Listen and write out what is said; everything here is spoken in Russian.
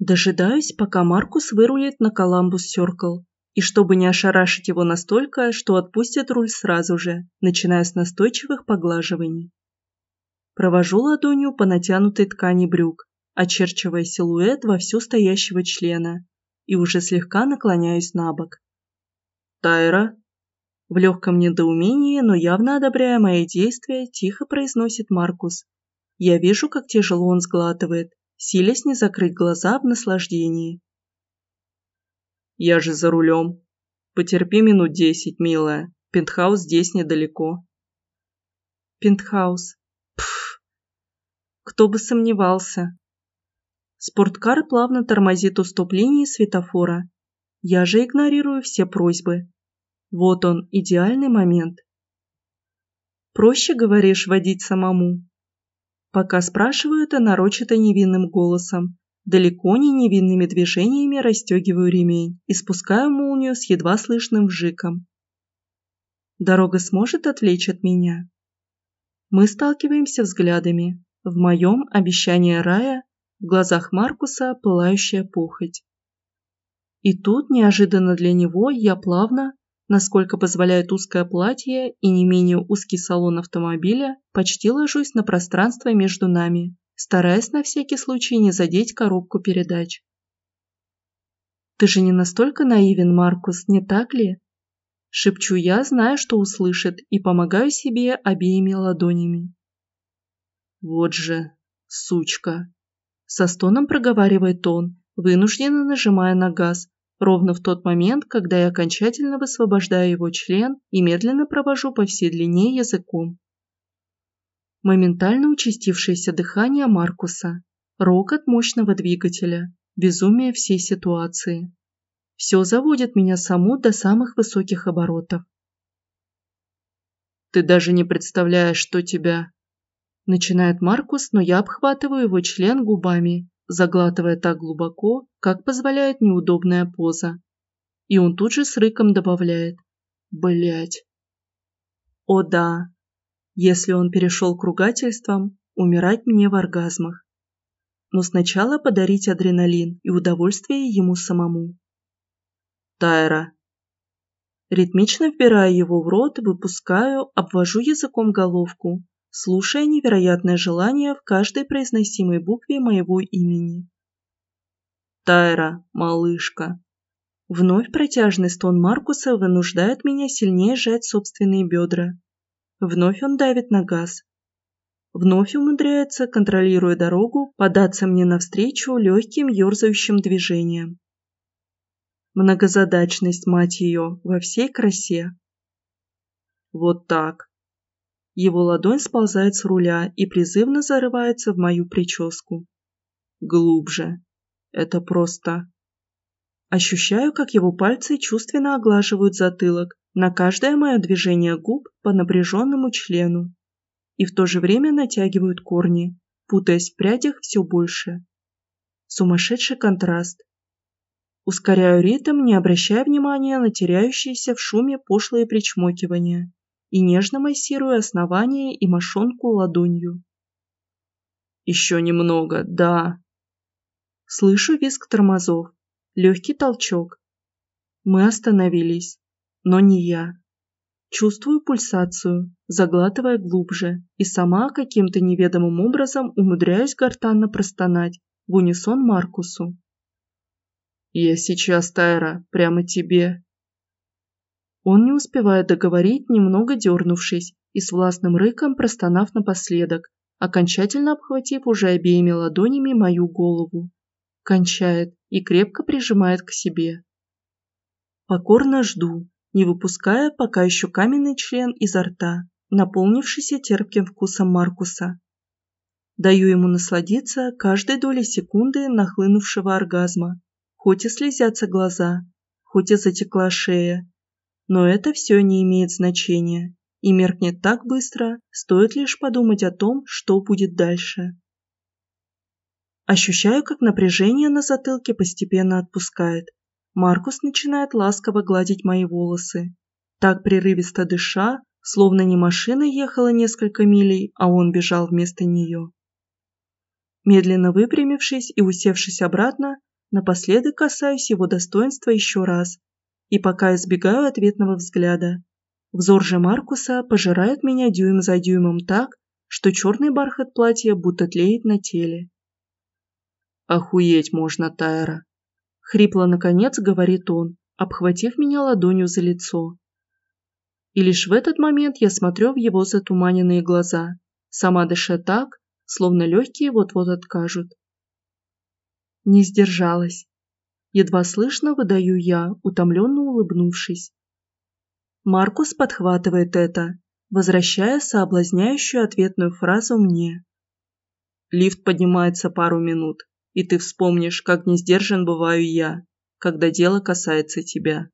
Дожидаюсь, пока Маркус вырулит на Коламбус Сёркл, и чтобы не ошарашить его настолько, что отпустит руль сразу же, начиная с настойчивых поглаживаний. Провожу ладонью по натянутой ткани брюк, очерчивая силуэт во всю стоящего члена, и уже слегка наклоняюсь на бок. «Тайра?» В легком недоумении, но явно одобряя мои действия, тихо произносит Маркус. Я вижу, как тяжело он сглатывает, силясь не закрыть глаза в наслаждении. «Я же за рулем. Потерпи минут десять, милая. Пентхаус здесь недалеко». «Пентхаус. Пф. Кто бы сомневался». Спорткар плавно тормозит у стоп-линии светофора. Я же игнорирую все просьбы. Вот он, идеальный момент. «Проще, говоришь, водить самому?» Пока спрашиваю это нарочито невинным голосом, далеко не невинными движениями расстегиваю ремень и спускаю молнию с едва слышным вжиком. Дорога сможет отвлечь от меня? Мы сталкиваемся взглядами. В моем обещание рая, в глазах Маркуса пылающая похоть. И тут, неожиданно для него, я плавно, насколько позволяет узкое платье и не менее узкий салон автомобиля, почти ложусь на пространство между нами, стараясь на всякий случай не задеть коробку передач. «Ты же не настолько наивен, Маркус, не так ли?» Шепчу я, зная, что услышит, и помогаю себе обеими ладонями. «Вот же, сучка!» Со стоном проговаривает он, вынужденно нажимая на газ, ровно в тот момент, когда я окончательно высвобождаю его член и медленно провожу по всей длине языком. Моментально участившееся дыхание Маркуса, рокот мощного двигателя, безумие всей ситуации. Все заводит меня саму до самых высоких оборотов. «Ты даже не представляешь, что тебя...» Начинает Маркус, но я обхватываю его член губами заглатывая так глубоко, как позволяет неудобная поза. И он тут же с рыком добавляет «Блядь». О да, если он перешел к ругательствам, умирать мне в оргазмах. Но сначала подарить адреналин и удовольствие ему самому. Тайра. Ритмично вбираю его в рот, выпускаю, обвожу языком головку, слушая невероятное желание в каждой произносимой букве моего имени. «Тайра, малышка!» Вновь протяжный стон Маркуса вынуждает меня сильнее сжать собственные бедра. Вновь он давит на газ. Вновь умудряется, контролируя дорогу, податься мне навстречу легким ерзающим движением. Многозадачность, мать ее, во всей красе. Вот так. Его ладонь сползает с руля и призывно зарывается в мою прическу. Глубже. Это просто... Ощущаю, как его пальцы чувственно оглаживают затылок на каждое мое движение губ по напряженному члену и в то же время натягивают корни, путаясь в прядях все больше. Сумасшедший контраст. Ускоряю ритм, не обращая внимания на теряющиеся в шуме пошлые причмокивания и нежно массируя основание и мошонку ладонью. «Еще немного, да». Слышу визг тормозов, легкий толчок. Мы остановились, но не я. Чувствую пульсацию, заглатывая глубже, и сама каким-то неведомым образом умудряюсь гортанно простонать в унисон Маркусу. «Я сейчас, Тайра, прямо тебе, он не успевает договорить, немного дернувшись и с властным рыком простонав напоследок, окончательно обхватив уже обеими ладонями мою голову. Кончает и крепко прижимает к себе. Покорно жду, не выпуская пока еще каменный член изо рта, наполнившийся терпким вкусом Маркуса. Даю ему насладиться каждой долей секунды нахлынувшего оргазма, хоть и слезятся глаза, хоть и затекла шея, но это все не имеет значения и меркнет так быстро, стоит лишь подумать о том, что будет дальше. Ощущаю, как напряжение на затылке постепенно отпускает. Маркус начинает ласково гладить мои волосы. Так прерывисто дыша, словно не машина ехала несколько милей, а он бежал вместо нее. Медленно выпрямившись и усевшись обратно, напоследок касаюсь его достоинства еще раз, и пока избегаю ответного взгляда. Взор же Маркуса пожирает меня дюйм за дюймом так, что черный бархат платья будто тлеет на теле. «Охуеть можно, Тайра!» Хрипло, наконец, говорит он, обхватив меня ладонью за лицо. И лишь в этот момент я смотрю в его затуманенные глаза, сама дыша так, словно легкие вот-вот откажут. Не сдержалась. Едва слышно выдаю я, утомленно улыбнувшись. Маркус подхватывает это, возвращая соблазняющую ответную фразу мне. Лифт поднимается пару минут, и ты вспомнишь, как не сдержан бываю я, когда дело касается тебя.